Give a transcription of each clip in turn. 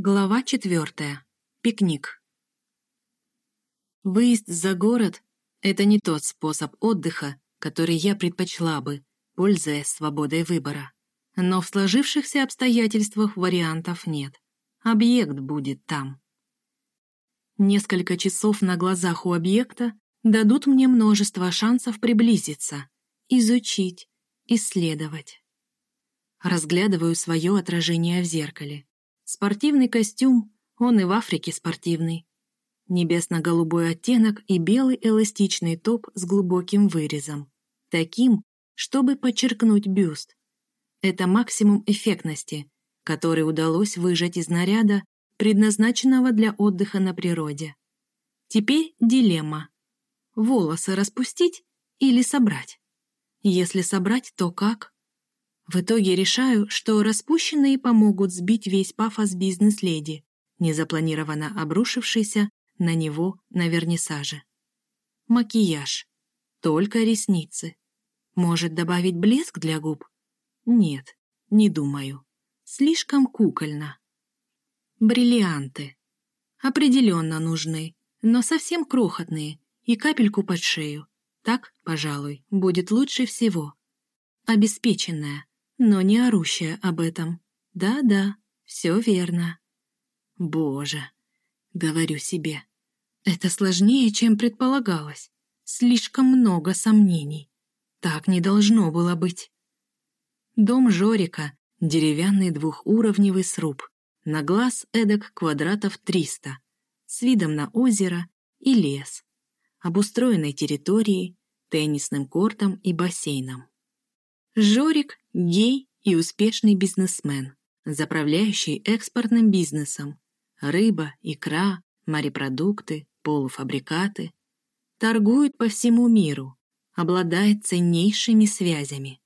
Глава четвертая. Пикник. Выезд за город — это не тот способ отдыха, который я предпочла бы, пользуясь свободой выбора. Но в сложившихся обстоятельствах вариантов нет. Объект будет там. Несколько часов на глазах у объекта дадут мне множество шансов приблизиться, изучить, исследовать. Разглядываю свое отражение в зеркале. Спортивный костюм, он и в Африке спортивный. Небесно-голубой оттенок и белый эластичный топ с глубоким вырезом. Таким, чтобы подчеркнуть бюст. Это максимум эффектности, который удалось выжать из наряда, предназначенного для отдыха на природе. Теперь дилемма. Волосы распустить или собрать? Если собрать, то как? В итоге решаю, что распущенные помогут сбить весь пафос бизнес-леди, незапланированно обрушившийся на него на вернисаже. Макияж. Только ресницы. Может добавить блеск для губ? Нет, не думаю. Слишком кукольно. Бриллианты. Определенно нужны, но совсем крохотные и капельку под шею. Так, пожалуй, будет лучше всего. Обеспеченная, но не орущая об этом. Да-да, все верно. Боже, говорю себе, это сложнее, чем предполагалось. Слишком много сомнений. Так не должно было быть. Дом Жорика — деревянный двухуровневый сруб, на глаз эдак квадратов 300, с видом на озеро и лес, обустроенной территорией, теннисным кортом и бассейном. Жорик – гей и успешный бизнесмен, заправляющий экспортным бизнесом. Рыба, икра, морепродукты, полуфабрикаты. Торгует по всему миру, обладает ценнейшими связями.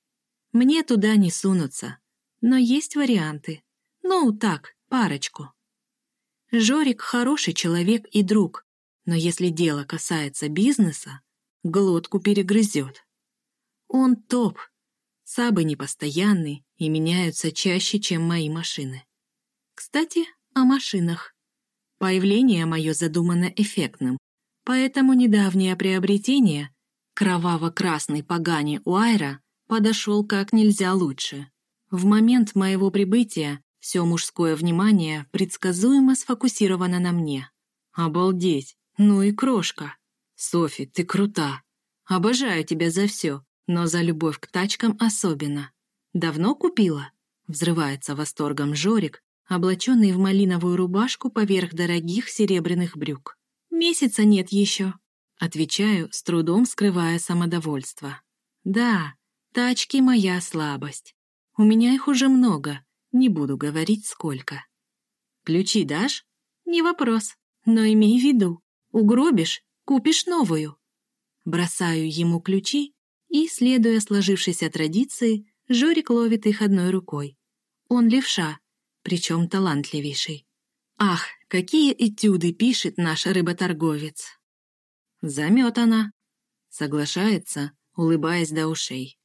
Мне туда не сунуться, но есть варианты. Ну, так, парочку. Жорик хороший человек и друг, но если дело касается бизнеса, глотку перегрызет. Он топ, Сабы непостоянны и меняются чаще, чем мои машины. Кстати, о машинах. Появление мое задумано эффектным, поэтому недавнее приобретение, кроваво-красный Пагани Уайра, подошел как нельзя лучше. В момент моего прибытия все мужское внимание предсказуемо сфокусировано на мне. Обалдеть, ну и крошка. Софи, ты крута. Обожаю тебя за все, но за любовь к тачкам особенно. Давно купила? Взрывается восторгом Жорик, облаченный в малиновую рубашку поверх дорогих серебряных брюк. Месяца нет еще. Отвечаю, с трудом скрывая самодовольство. Да, тачки — моя слабость. У меня их уже много, не буду говорить сколько. Ключи дашь? Не вопрос, но имей в виду, угробишь — купишь новую. Бросаю ему ключи и, следуя сложившейся традиции, Жорик ловит их одной рукой. Он левша, причем талантливейший. Ах, какие этюды пишет наш рыботорговец! Заметана. Соглашается, улыбаясь до ушей.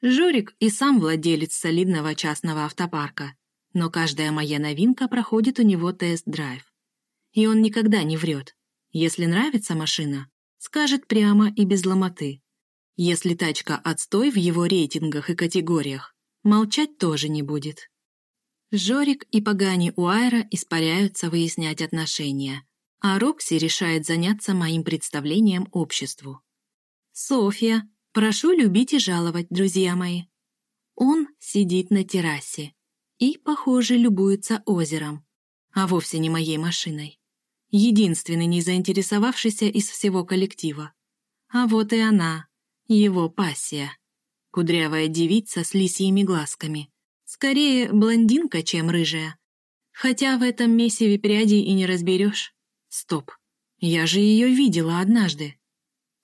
Жорик и сам владелец солидного частного автопарка, но каждая моя новинка проходит у него тест-драйв. И он никогда не врет. Если нравится машина, скажет прямо и без ломоты. Если тачка отстой в его рейтингах и категориях, молчать тоже не будет. Жорик и Пагани Уайра испаряются выяснять отношения, а Рокси решает заняться моим представлением обществу. «Софья, прошу любить и жаловать, друзья мои». Он сидит на террасе и, похоже, любуется озером, а вовсе не моей машиной. Единственный не заинтересовавшийся из всего коллектива. А вот и она, его пассия. Кудрявая девица с лисьими глазками. Скорее блондинка, чем рыжая. Хотя в этом месиве прядей и не разберешь. Стоп, я же ее видела однажды.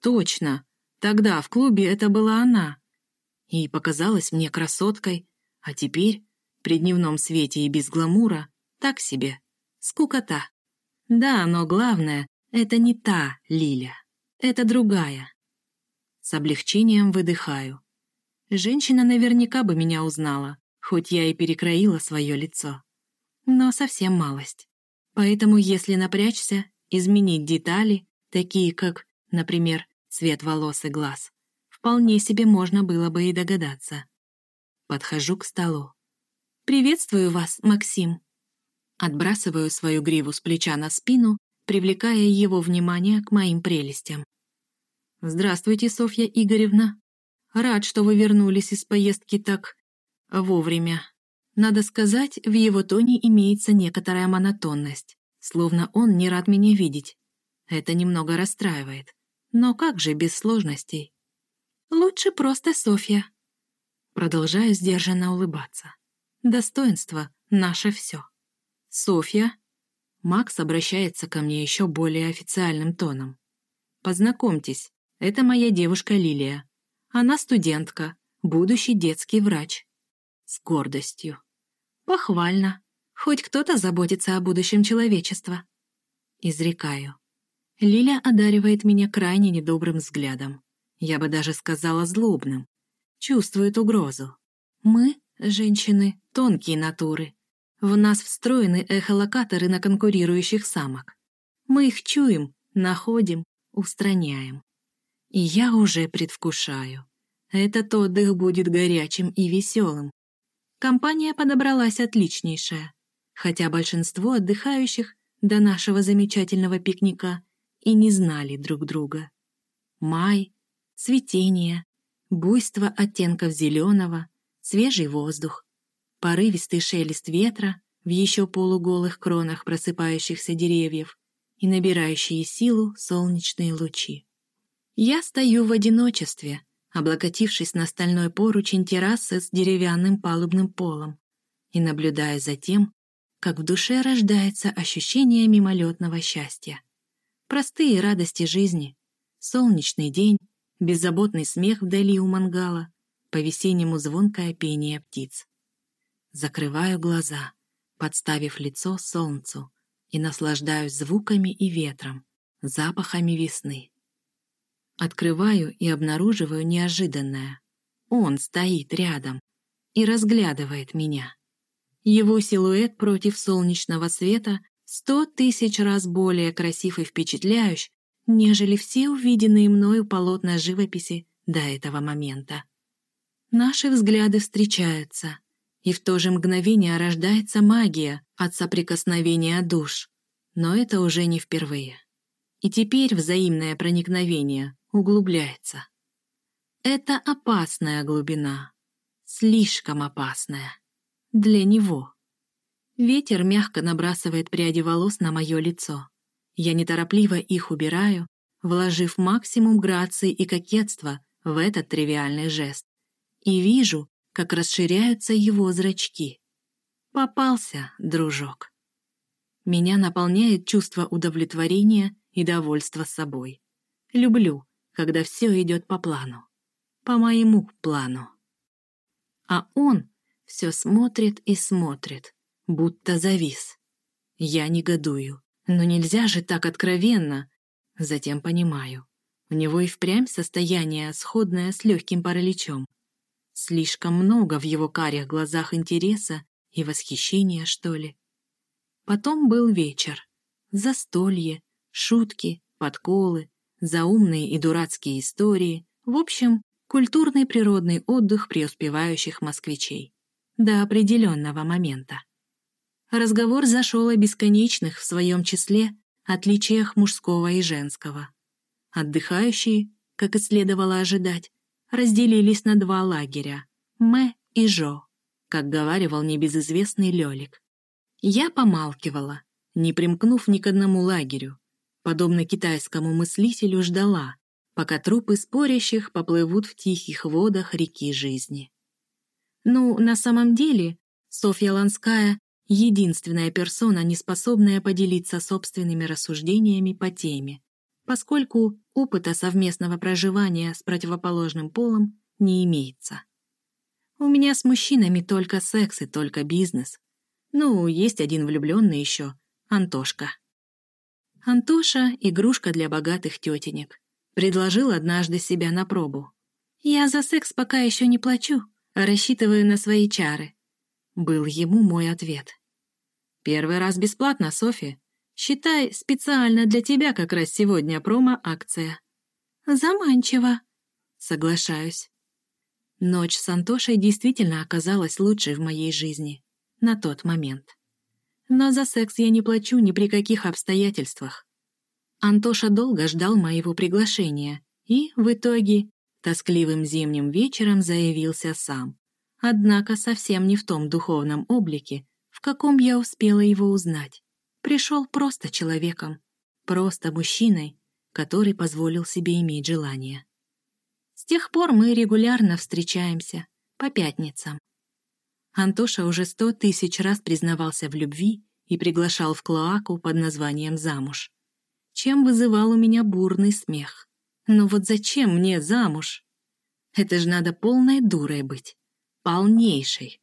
Точно, тогда в клубе это была она. И показалась мне красоткой, а теперь, при дневном свете и без гламура, так себе, скукота. Да, но главное, это не та Лиля, это другая. С облегчением выдыхаю. Женщина наверняка бы меня узнала, хоть я и перекроила свое лицо. но совсем малость. Поэтому если напрячься, изменить детали, такие как, например, цвет волос и глаз, вполне себе можно было бы и догадаться. Подхожу к столу. «Приветствую вас, Максим!» Отбрасываю свою гриву с плеча на спину, привлекая его внимание к моим прелестям. «Здравствуйте, Софья Игоревна. Рад, что вы вернулись из поездки так... вовремя. Надо сказать, в его тоне имеется некоторая монотонность, словно он не рад меня видеть. Это немного расстраивает. Но как же без сложностей? Лучше просто Софья. Продолжаю сдержанно улыбаться. Достоинство — наше все. Софья. Макс обращается ко мне еще более официальным тоном. Познакомьтесь, это моя девушка Лилия. Она студентка, будущий детский врач. С гордостью. Похвально. Хоть кто-то заботится о будущем человечества. Изрекаю. Лиля одаривает меня крайне недобрым взглядом. Я бы даже сказала злобным. Чувствует угрозу. Мы, женщины, тонкие натуры. В нас встроены эхолокаторы на конкурирующих самок. Мы их чуем, находим, устраняем. И я уже предвкушаю. Этот отдых будет горячим и веселым. Компания подобралась отличнейшая, хотя большинство отдыхающих до нашего замечательного пикника и не знали друг друга. Май, цветение, буйство оттенков зеленого, свежий воздух, порывистый шелест ветра в еще полуголых кронах просыпающихся деревьев и набирающие силу солнечные лучи. Я стою в одиночестве, облокотившись на стальной поручень террасы с деревянным палубным полом, и наблюдаю за тем, как в душе рождается ощущение мимолетного счастья. Простые радости жизни, солнечный день, беззаботный смех вдали у мангала, по-весеннему звонкое пение птиц. Закрываю глаза, подставив лицо солнцу, и наслаждаюсь звуками и ветром, запахами весны. Открываю и обнаруживаю неожиданное. Он стоит рядом и разглядывает меня. Его силуэт против солнечного света сто тысяч раз более красив и впечатляющий, нежели все увиденные мною полотна живописи до этого момента. Наши взгляды встречаются, и в то же мгновение рождается магия от соприкосновения душ. Но это уже не впервые. И теперь взаимное проникновение углубляется. Это опасная глубина, слишком опасная. Для него. Ветер мягко набрасывает пряди волос на мое лицо. Я неторопливо их убираю, вложив максимум грации и кокетства в этот тривиальный жест. И вижу, как расширяются его зрачки. Попался, дружок. Меня наполняет чувство удовлетворения и довольства собой. Люблю, когда все идет по плану. По моему плану. А он все смотрит и смотрит, будто завис. Я негодую. Но нельзя же так откровенно. Затем понимаю. У него и впрямь состояние, сходное с легким параличом. Слишком много в его карих глазах интереса и восхищения, что ли. Потом был вечер. Застолье, шутки, подколы, заумные и дурацкие истории, в общем, культурный природный отдых преуспевающих москвичей. До определенного момента. Разговор зашел о бесконечных в своем числе отличиях мужского и женского. Отдыхающие, как и следовало ожидать, разделились на два лагеря — Мэ и Жо, как говаривал небезызвестный Лёлик. Я помалкивала, не примкнув ни к одному лагерю, подобно китайскому мыслителю, ждала, пока трупы спорящих поплывут в тихих водах реки жизни. Ну, на самом деле, Софья Ланская — единственная персона, не способная поделиться собственными рассуждениями по теме, поскольку опыта совместного проживания с противоположным полом не имеется. У меня с мужчинами только секс и только бизнес. Ну, есть один влюбленный еще, Антошка. Антоша — игрушка для богатых тетенек. Предложил однажды себя на пробу. «Я за секс пока еще не плачу, а рассчитываю на свои чары», — был ему мой ответ. Первый раз бесплатно, Софи. Считай, специально для тебя как раз сегодня промо-акция. Заманчиво. Соглашаюсь. Ночь с Антошей действительно оказалась лучшей в моей жизни. На тот момент. Но за секс я не плачу ни при каких обстоятельствах. Антоша долго ждал моего приглашения и, в итоге, тоскливым зимним вечером заявился сам. Однако совсем не в том духовном облике, в каком я успела его узнать. Пришел просто человеком, просто мужчиной, который позволил себе иметь желание. С тех пор мы регулярно встречаемся, по пятницам. Антоша уже сто тысяч раз признавался в любви и приглашал в клоаку под названием «Замуж», чем вызывал у меня бурный смех. Но вот зачем мне замуж? Это же надо полной дурой быть, полнейшей.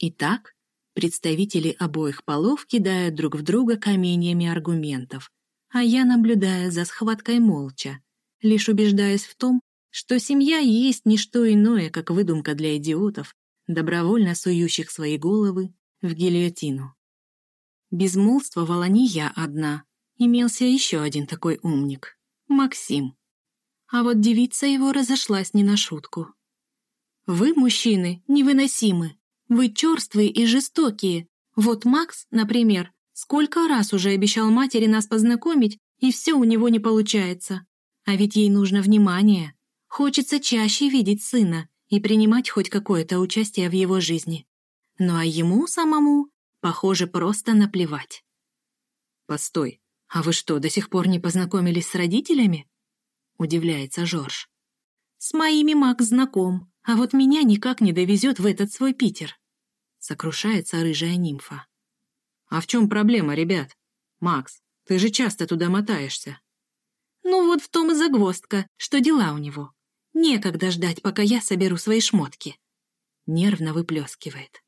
Итак, представители обоих полов кидают друг в друга каменьями аргументов, а я наблюдаю за схваткой молча, лишь убеждаясь в том, что семья есть не что иное, как выдумка для идиотов, добровольно сующих свои головы в гильотину. Безмолвствовала не я одна, имелся еще один такой умник — Максим. А вот девица его разошлась не на шутку. «Вы, мужчины, невыносимы. Вы черствые и жестокие. Вот Макс, например, сколько раз уже обещал матери нас познакомить, и все у него не получается. А ведь ей нужно внимание. Хочется чаще видеть сына и принимать хоть какое-то участие в его жизни. Ну а ему самому, похоже, просто наплевать. «Постой, а вы что, до сих пор не познакомились с родителями?» — удивляется Жорж. «С моими Макс знаком, а вот меня никак не довезет в этот свой Питер», — сокрушается рыжая нимфа. «А в чем проблема, ребят? Макс, ты же часто туда мотаешься». «Ну вот в том и загвоздка, что дела у него. Некогда ждать, пока я соберу свои шмотки». Нервно выплескивает.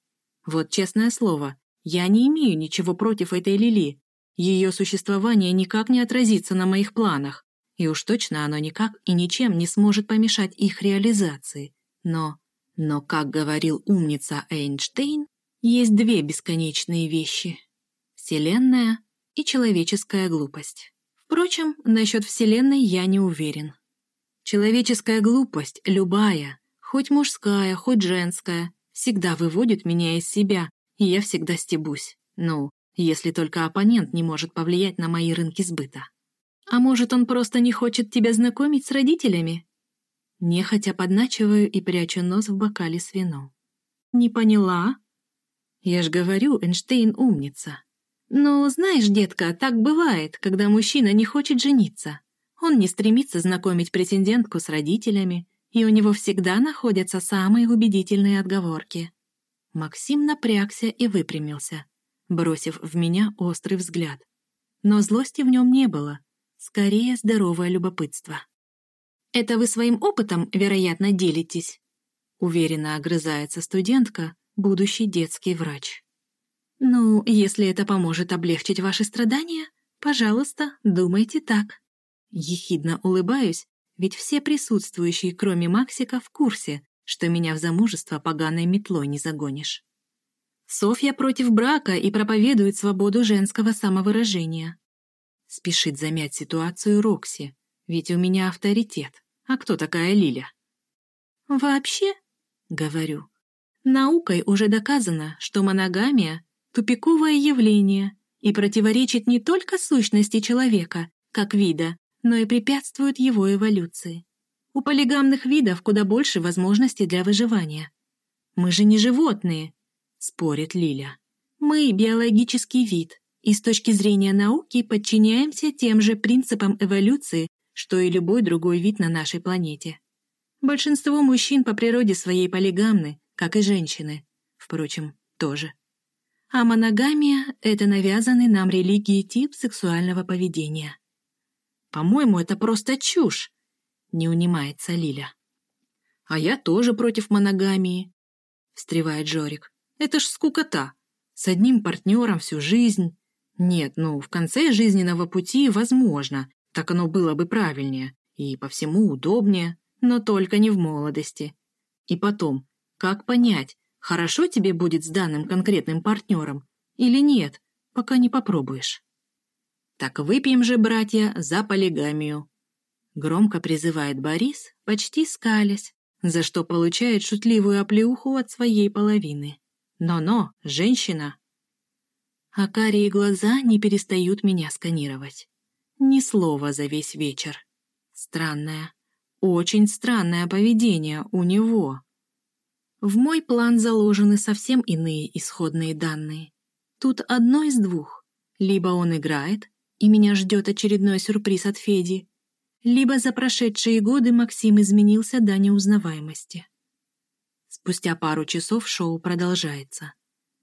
Вот честное слово, я не имею ничего против этой Лили. Ее существование никак не отразится на моих планах, и уж точно оно никак и ничем не сможет помешать их реализации. Но, но, как говорил умница Эйнштейн, есть две бесконечные вещи — Вселенная и человеческая глупость. Впрочем, насчет Вселенной я не уверен. Человеческая глупость, любая, хоть мужская, хоть женская, всегда выводит меня из себя, и я всегда стебусь. Ну, если только оппонент не может повлиять на мои рынки сбыта. А может, он просто не хочет тебя знакомить с родителями? Нехотя подначиваю и прячу нос в бокале с вином. Не поняла? Я ж говорю, Эйнштейн умница. Ну, знаешь, детка, так бывает, когда мужчина не хочет жениться. Он не стремится знакомить претендентку с родителями, и у него всегда находятся самые убедительные отговорки. Максим напрягся и выпрямился, бросив в меня острый взгляд. Но злости в нем не было, скорее здоровое любопытство. «Это вы своим опытом, вероятно, делитесь?» Уверенно огрызается студентка, будущий детский врач. «Ну, если это поможет облегчить ваши страдания, пожалуйста, думайте так». Ехидно улыбаюсь, ведь все присутствующие, кроме Максика, в курсе, что меня в замужество поганой метлой не загонишь. Софья против брака и проповедует свободу женского самовыражения. Спешит замять ситуацию Рокси, ведь у меня авторитет. А кто такая Лиля? Вообще, говорю, наукой уже доказано, что моногамия — тупиковое явление и противоречит не только сущности человека, как вида, но и препятствуют его эволюции. У полигамных видов куда больше возможностей для выживания. «Мы же не животные», — спорит Лиля. «Мы — биологический вид, и с точки зрения науки подчиняемся тем же принципам эволюции, что и любой другой вид на нашей планете. Большинство мужчин по природе своей полигамны, как и женщины, впрочем, тоже. А моногамия — это навязанный нам религией тип сексуального поведения. По-моему, это просто чушь, не унимается Лиля. А я тоже против моногамии, встревает Жорик. Это ж скукота. С одним партнером всю жизнь. Нет, ну, в конце жизненного пути возможно, так оно было бы правильнее и по всему удобнее, но только не в молодости. И потом, как понять, хорошо тебе будет с данным конкретным партнером Или нет, пока не попробуешь. Так выпьем же, братья, за полигамию. Громко призывает Борис, почти скалясь, за что получает шутливую оплеуху от своей половины. Но-но, женщина. А карие глаза не перестают меня сканировать. Ни слова за весь вечер. Странное, очень странное поведение у него. В мой план заложены совсем иные исходные данные. Тут одно из двух. Либо он играет, и меня ждет очередной сюрприз от Феди, либо за прошедшие годы Максим изменился до неузнаваемости. Спустя пару часов шоу продолжается.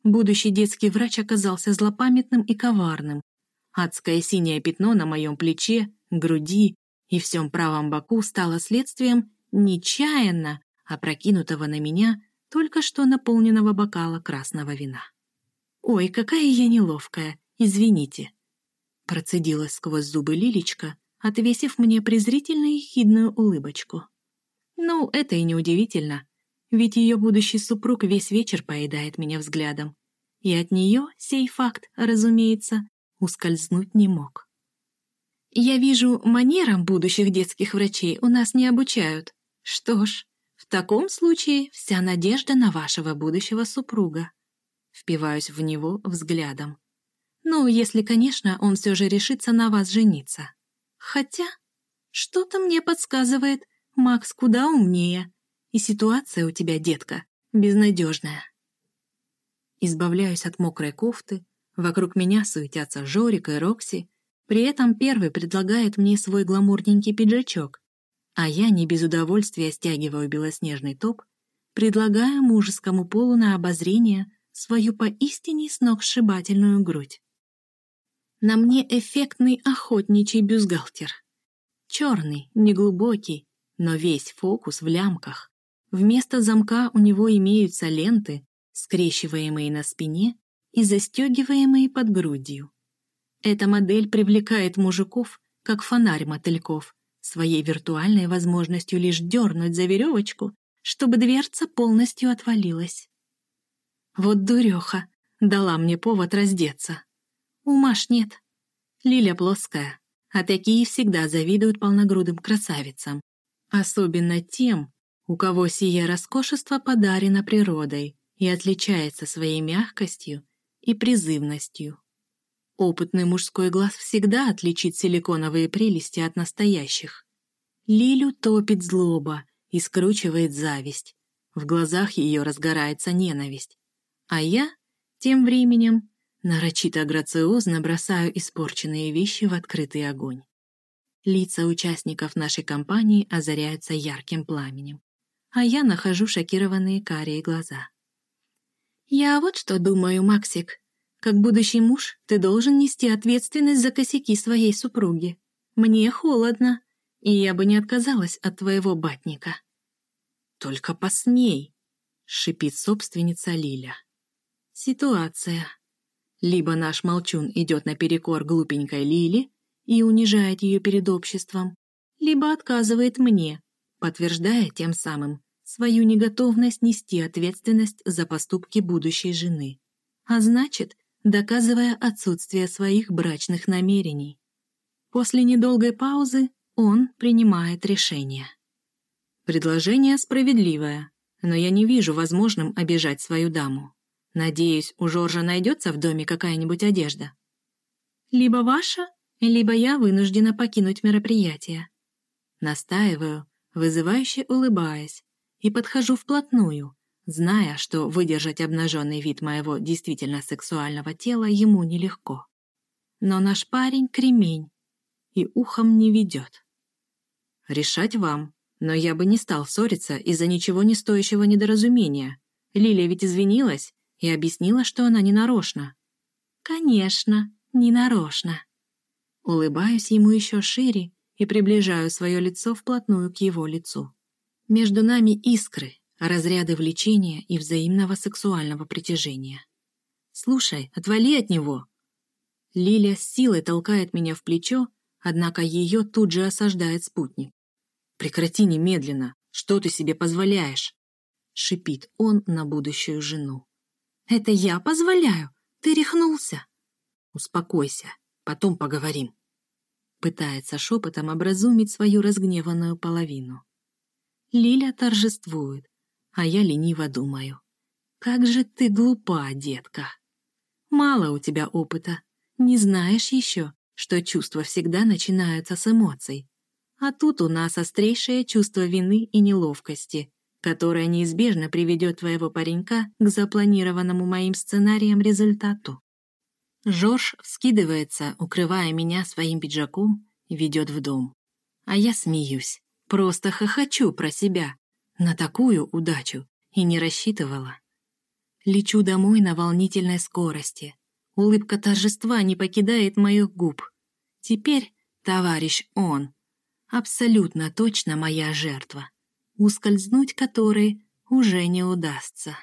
Будущий детский врач оказался злопамятным и коварным. Адское синее пятно на моем плече, груди и всем правом боку стало следствием нечаянно опрокинутого на меня только что наполненного бокала красного вина. «Ой, какая я неловкая, извините», процедила сквозь зубы Лилечка, отвесив мне презрительно ехидную улыбочку. Ну, это и неудивительно, ведь ее будущий супруг весь вечер поедает меня взглядом, и от нее сей факт, разумеется, ускользнуть не мог. Я вижу, манерам будущих детских врачей у нас не обучают. Что ж, в таком случае вся надежда на вашего будущего супруга. Впиваюсь в него взглядом. Ну, если, конечно, он все же решится на вас жениться. Хотя, что-то мне подсказывает, Макс куда умнее, и ситуация у тебя, детка, безнадежная. Избавляюсь от мокрой кофты, вокруг меня суетятся Жорик и Рокси, при этом первый предлагает мне свой гламурненький пиджачок, а я не без удовольствия стягиваю белоснежный топ, предлагая мужескому полу на обозрение свою поистине сногсшибательную грудь. На мне эффектный охотничий бюстгальтер. Черный, неглубокий, но весь фокус в лямках. Вместо замка у него имеются ленты, скрещиваемые на спине и застегиваемые под грудью. Эта модель привлекает мужиков, как фонарь мотыльков, своей виртуальной возможностью лишь дернуть за веревочку, чтобы дверца полностью отвалилась. Вот дуреха дала мне повод раздеться. Ума ж нет. Лиля плоская, а такие всегда завидуют полногрудым красавицам. Особенно тем, у кого сие роскошество подарено природой и отличается своей мягкостью и призывностью. Опытный мужской глаз всегда отличит силиконовые прелести от настоящих. Лилю топит злоба и скручивает зависть. В глазах ее разгорается ненависть. А я, тем временем, Нарочито грациозно бросаю испорченные вещи в открытый огонь. Лица участников нашей компании озаряются ярким пламенем, а я нахожу шокированные карие глаза. «Я вот что думаю, Максик. Как будущий муж, ты должен нести ответственность за косяки своей супруги. Мне холодно, и я бы не отказалась от твоего батника». «Только посмей!» — шипит собственница Лиля. «Ситуация. Либо наш молчун идет наперекор глупенькой Лили и унижает ее перед обществом, либо отказывает мне, подтверждая тем самым свою неготовность нести ответственность за поступки будущей жены, а значит, доказывая отсутствие своих брачных намерений. После недолгой паузы он принимает решение. Предложение справедливое, но я не вижу возможным обижать свою даму. Надеюсь, у Жоржа найдется в доме какая-нибудь одежда. Либо ваша, либо я вынуждена покинуть мероприятие. Настаиваю, вызывающе улыбаясь, и подхожу вплотную, зная, что выдержать обнаженный вид моего действительно сексуального тела ему нелегко. Но наш парень — кремень, и ухом не ведет. Решать вам, но я бы не стал ссориться из-за ничего не стоящего недоразумения. Лилия ведь извинилась, и объяснила, что она не нарочно. «Конечно, не нарочно». Улыбаюсь ему еще шире и приближаю свое лицо вплотную к его лицу. Между нами искры, разряды влечения и взаимного сексуального притяжения. «Слушай, отвали от него!» Лилия с силой толкает меня в плечо, однако ее тут же осаждает спутник. «Прекрати немедленно! Что ты себе позволяешь?» — шипит он на будущую жену. Это я позволяю? Ты рехнулся? Успокойся, потом поговорим. Пытается шепотом образумить свою разгневанную половину. Лиля торжествует, а я лениво думаю. Как же ты глупа, детка. Мало у тебя опыта. Не знаешь еще, что чувства всегда начинаются с эмоций. А тут у нас острейшее чувство вины и неловкости, которое неизбежно приведет твоего паренька к запланированному моим сценарием результату. Жорж вскидывается, укрывая меня своим пиджаком, ведет в дом. А я смеюсь, просто хохочу про себя. На такую удачу и не рассчитывала. Лечу домой на волнительной скорости. Улыбка торжества не покидает моих губ. Теперь, товарищ он, абсолютно точно моя жертва, ускользнуть которой уже не удастся.